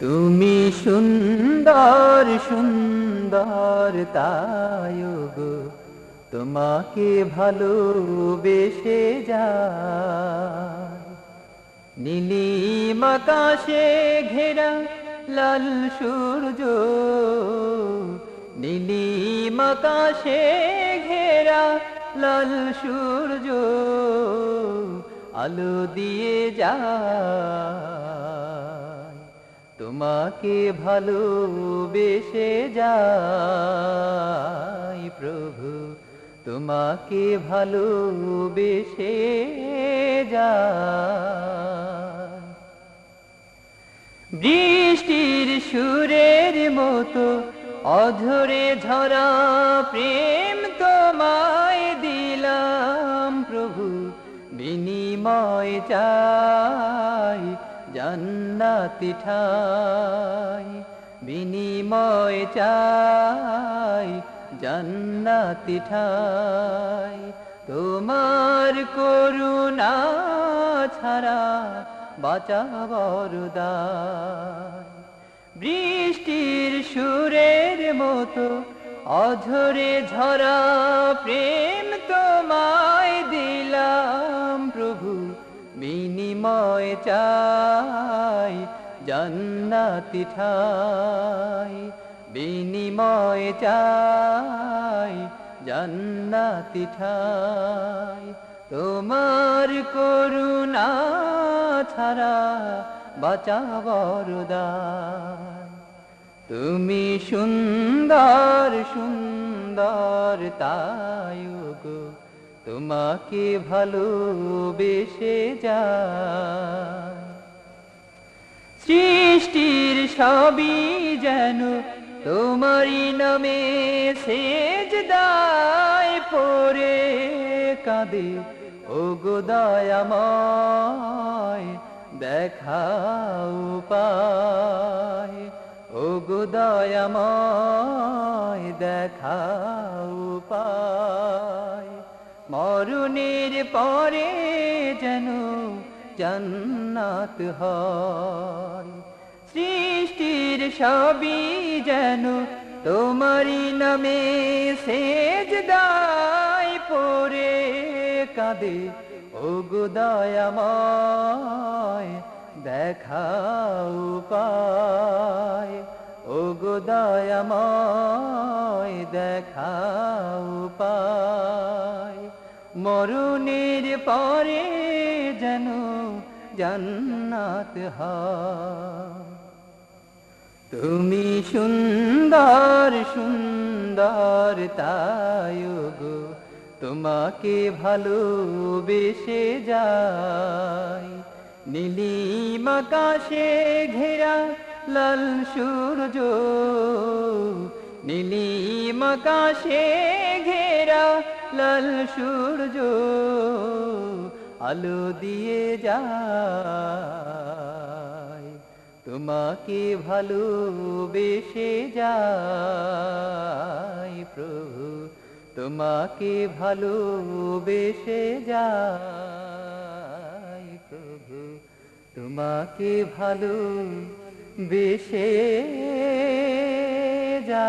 তুমি সুন্দর সুন্দর তাই গো, তোমাকে ভালোবেসে যা নীলিম আকাশে ঘেরা লাল সূর্য, নীলিম আকাশে ঘেরা লাল সূর্য, আলো দিয়ে যায়। তোমাকে ভালোবেসে যাই প্রভু, তোমাকে ভালোবেসে যা বৃষ্টির সুরের মতো অধরে ঝরা প্রেম তোমায় দিলাম প্রভু, বিনিময় চাই। জান্নাতি ঠাই, বিনিময় চাই, জান্নাতি ঠাই। তোমার করুণা ছাড়া বাঁচা বরদায় বৃষ্টির সুরের মতো অঝরে ঝরা প্রেম তোমায় দিলাম প্রভু। বিনিময় চাই, জান্নাতি ঠাই। বিনিময় চাই, জান্নাতি ঠাই। তোমার করুণা ছাড়া বাঁচা বরদায় তুমি সুন্দর সুন্দর গো তোমাকে ভালোবেসে যায়। সৃষ্টির সবই যেন তোমারই নামে সেজ দায় পরে কাঁদে। ও গো দয়াময়, দেখাও পায়। ও গো দয়াময়, দেখাও পায়। মরুণের পরে যেন জান্নাত হয়। সৃষ্টির সবই যেন তোমারই নামে সেজ দায় পরে কাঁদে। ও গো দয়াময়, দেখাও পায় ও গো দয়াময়, দেখাও পায় মরুণের পরে যেন জান্নাত তুমি সুন্দর সুন্দর তাই গো তোমাকে ভালোবেসে যাই। নীলিম আকাশে ঘেরা লাল সূর্য, নীলিম আকাশে ঘেরা লাল সূর্য আলো দিয়ে যায়। তোমাকে ভালোবেসে যাই প্রভু। তোমাকে ভালোবেসে যাই প্রভু। তোমাকে ভালো বেশে যা